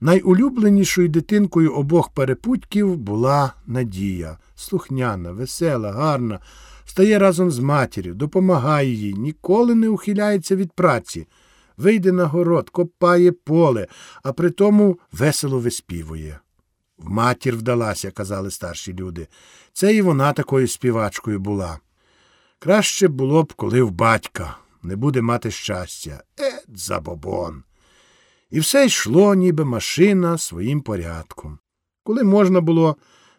Найулюбленішою дитинкою обох перепутьків була Надія, слухняна, весела, гарна, встає разом з матір'ю, допомагає їй, ніколи не ухиляється від праці, вийде на город, копає поле, а при тому весело виспівує. В матір вдалася, казали старші люди. Це і вона такою співачкою була. Краще було б, коли в батька не буде мати щастя. Ет, забобон. І все йшло, ніби машина своїм порядком. Коли можна було,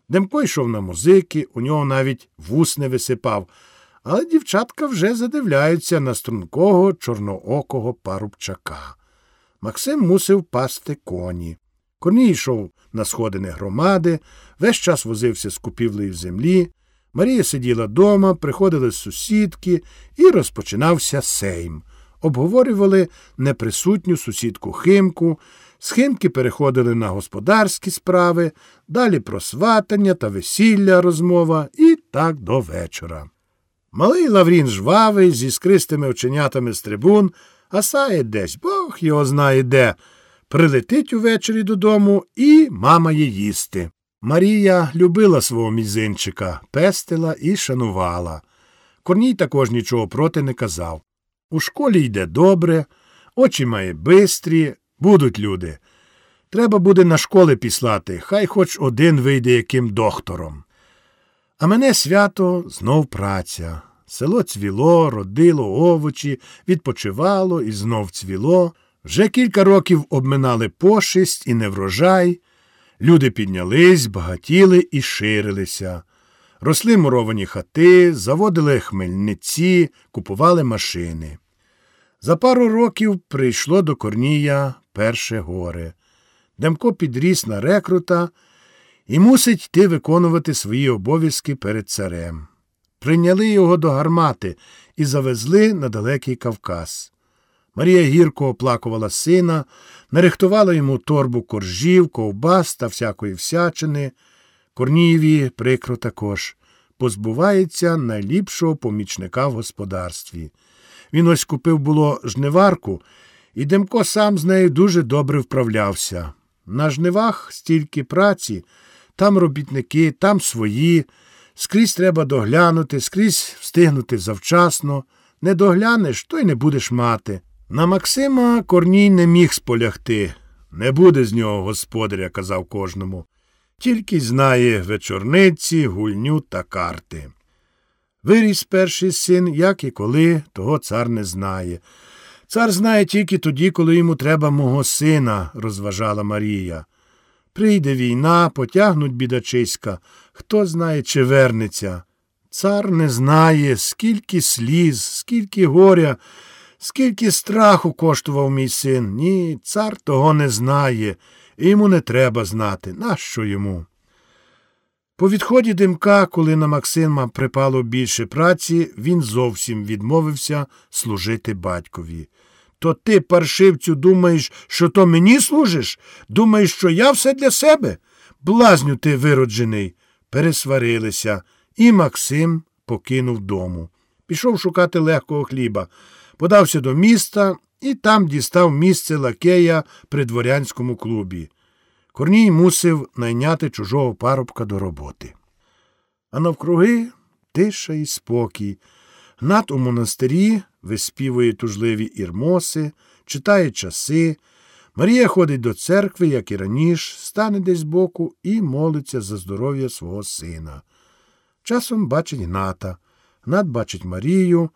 Демко йшов на музики, у нього навіть вус не висипав, але дівчатка вже задивляються на стрункого чорноокого парубчака. Максим мусив пасти коні. Корній йшов на сходини громади, весь час возився з купівлею землі. Марія сиділа дома, приходили сусідки, і розпочинався сейм. Обговорювали неприсутню сусідку Химку, з Химки переходили на господарські справи, далі про сватання та весілля розмова і так до вечора. Малий Лаврін жвавий, зі скристими оченятами з трибун, а сає десь, Бог його знає де. Прилетить увечері додому і мама є їсти. Марія любила свого мізинчика, пестила і шанувала. Корній також нічого проти не казав. У школі йде добре, очі має бистрі, будуть люди. Треба буде на школи післати, хай хоч один вийде яким доктором. А мене свято знов праця. Село цвіло, родило овочі, відпочивало і знов цвіло. Вже кілька років обминали пошесть і неврожай. Люди піднялись, багатіли і ширилися. Росли муровані хати, заводили хмельниці, купували машини. За пару років прийшло до Корнія перше горе. Демко підріс на рекрута і мусить йти виконувати свої обов'язки перед царем. Прийняли його до гармати і завезли на далекий Кавказ. Марія гірко оплакувала сина, нарихтувала йому торбу коржів, ковбас та всякої всячини. Корнієві прикро також позбувається найліпшого помічника в господарстві. Він ось купив було жниварку, і Демко сам з нею дуже добре вправлявся. На жнивах стільки праці, там робітники, там свої, скрізь треба доглянути, скрізь встигнути завчасно. Не доглянеш, то й не будеш мати. На Максима Корній не міг сполягти. Не буде з нього господаря, казав кожному. Тільки знає вечорниці, гульню та карти. Виріс перший син, як і коли, того цар не знає. Цар знає тільки тоді, коли йому треба мого сина, розважала Марія. Прийде війна, потягнуть бідачиська, хто знає, чи вернеться. Цар не знає, скільки сліз, скільки горя, скільки страху коштував мій син. Ні, цар того не знає, і йому не треба знати. Нащо йому? По відході димка, коли на Максима припало більше праці, він зовсім відмовився служити батькові. То ти, паршивцю, думаєш, що то мені служиш? Думаєш, що я все для себе? Блазню ти вироджений. Пересварилися, і Максим покинув дому. Пішов шукати легкого хліба, подався до міста і там дістав місце лакея при дворянському клубі. Корній мусив найняти чужого парубка до роботи. А навкруги тиша і спокій. Гнат у монастирі виспівує тужливі ірмоси, читає часи. Марія ходить до церкви, як і раніше, стане десь боку і молиться за здоров'я свого сина. Часом бачить Гната, Гнат бачить Марію.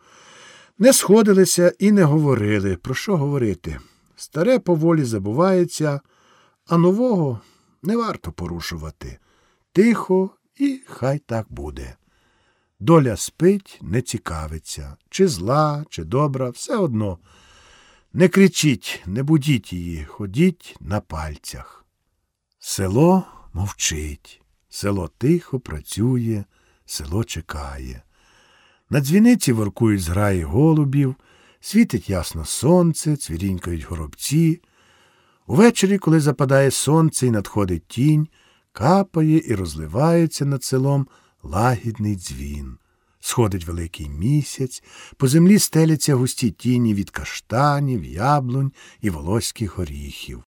Не сходилися і не говорили. Про що говорити? Старе поволі забувається а нового не варто порушувати. Тихо і хай так буде. Доля спить, не цікавиться, чи зла, чи добра, все одно. Не кричіть, не будіть її, ходіть на пальцях. Село мовчить, село тихо працює, село чекає. На дзвіниці воркують зграї голубів, світить ясно сонце, цвірінькають горобці. Увечері, коли западає сонце і надходить тінь, капає і розливається над селом лагідний дзвін. Сходить великий місяць, по землі стеляться густі тіні від каштанів, яблунь і волоських горіхів.